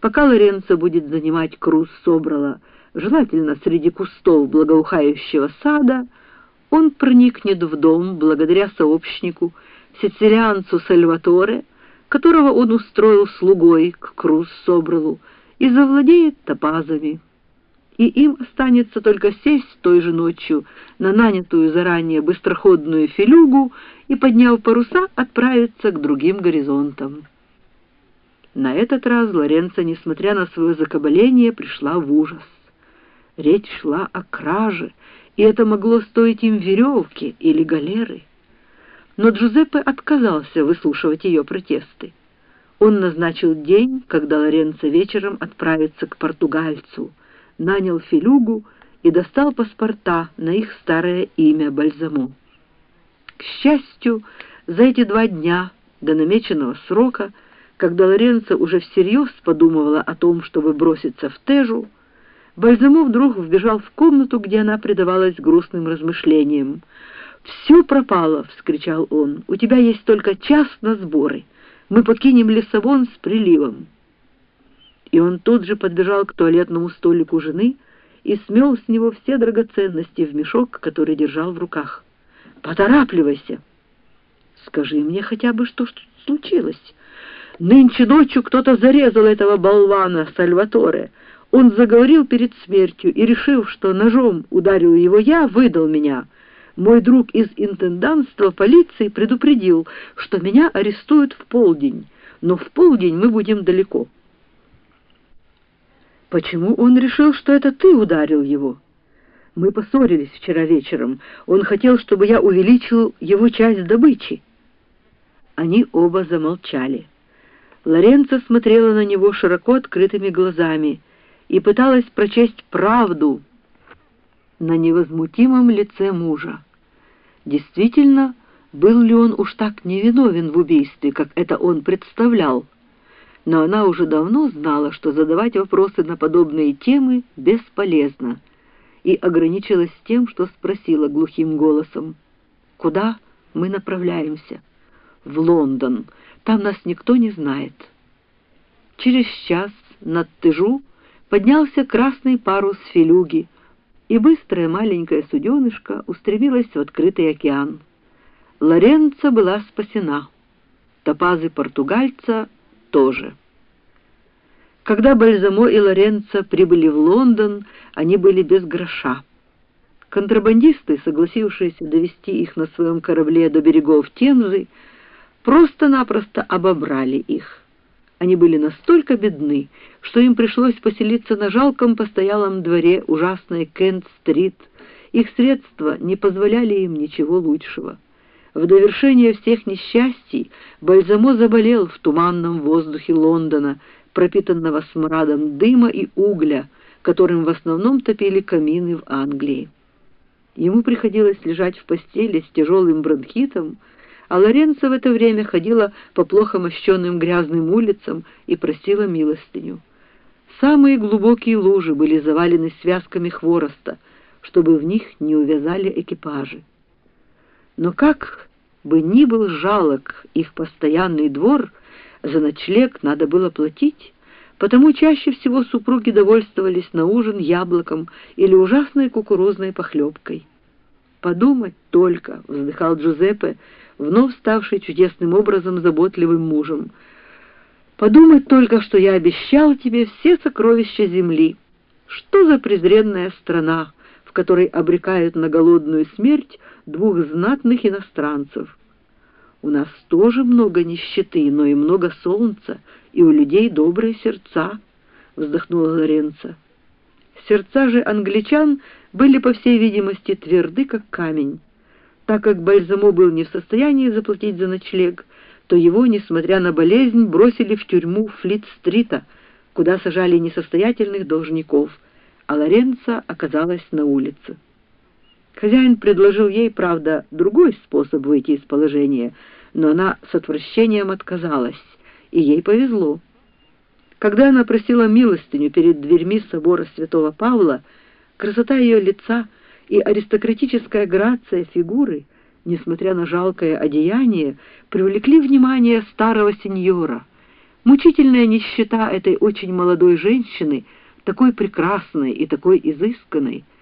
Пока Лоренцо будет занимать круз Собрала, желательно среди кустов благоухающего сада, он проникнет в дом благодаря сообщнику, сицилианцу Сальваторе, которого он устроил слугой к круз Собралу, и завладеет топазами. И им останется только сесть той же ночью на нанятую заранее быстроходную филюгу и, подняв паруса, отправиться к другим горизонтам. На этот раз Лоренцо, несмотря на свое закабаление, пришла в ужас. Речь шла о краже, и это могло стоить им веревки или галеры. Но Джузеппе отказался выслушивать ее протесты. Он назначил день, когда Лоренцо вечером отправится к португальцу, нанял филюгу и достал паспорта на их старое имя Бальзаму. К счастью, за эти два дня до намеченного срока когда Лоренцо уже всерьез подумывала о том, чтобы броситься в Тежу, Бальзамо вдруг вбежал в комнату, где она предавалась грустным размышлениям. «Все пропало!» — вскричал он. «У тебя есть только час на сборы. Мы покинем Лиссабон с приливом». И он тут же подбежал к туалетному столику жены и смел с него все драгоценности в мешок, который держал в руках. «Поторапливайся!» «Скажи мне хотя бы, что случилось?» Нынче ночью кто-то зарезал этого болвана Сальваторе. Он заговорил перед смертью и, решив, что ножом ударил его я, выдал меня. Мой друг из интендантства полиции предупредил, что меня арестуют в полдень, но в полдень мы будем далеко. Почему он решил, что это ты ударил его? Мы поссорились вчера вечером. Он хотел, чтобы я увеличил его часть добычи. Они оба замолчали. Лоренцо смотрела на него широко открытыми глазами и пыталась прочесть правду на невозмутимом лице мужа. Действительно, был ли он уж так невиновен в убийстве, как это он представлял? Но она уже давно знала, что задавать вопросы на подобные темы бесполезно, и ограничилась тем, что спросила глухим голосом. «Куда мы направляемся?» «В Лондон», там нас никто не знает. Через час над Тыжу поднялся красный парус филюги, и быстрая маленькая суденышка устремилась в открытый океан. Лоренца была спасена. Топазы португальца тоже. Когда Бальзамо и Лоренцо прибыли в Лондон, они были без гроша. Контрабандисты, согласившиеся довести их на своем корабле до берегов Темзы, просто-напросто обобрали их. Они были настолько бедны, что им пришлось поселиться на жалком постоялом дворе ужасной Кент-стрит. Их средства не позволяли им ничего лучшего. В довершение всех несчастий Бальзамо заболел в туманном воздухе Лондона, пропитанного смрадом дыма и угля, которым в основном топили камины в Англии. Ему приходилось лежать в постели с тяжелым бронхитом, а Лоренцо в это время ходила по плохо мощенным грязным улицам и просила милостыню. Самые глубокие лужи были завалены связками хвороста, чтобы в них не увязали экипажи. Но как бы ни был жалок их постоянный двор, за ночлег надо было платить, потому чаще всего супруги довольствовались на ужин яблоком или ужасной кукурузной похлебкой. «Подумать только», — вздыхал Джузеппе, вновь ставший чудесным образом заботливым мужем. «Подумать только, что я обещал тебе все сокровища земли. Что за презренная страна, в которой обрекают на голодную смерть двух знатных иностранцев? У нас тоже много нищеты, но и много солнца, и у людей добрые сердца», — вздохнула Лоренца. Сердца же англичан были, по всей видимости, тверды, как камень. Так как Бальзамо был не в состоянии заплатить за ночлег, то его, несмотря на болезнь, бросили в тюрьму Флит-стрита, куда сажали несостоятельных должников, а Лоренца оказалась на улице. Хозяин предложил ей, правда, другой способ выйти из положения, но она с отвращением отказалась, и ей повезло. Когда она просила милостыню перед дверьми собора святого Павла, красота ее лица — и аристократическая грация фигуры, несмотря на жалкое одеяние, привлекли внимание старого сеньора. Мучительная нищета этой очень молодой женщины, такой прекрасной и такой изысканной,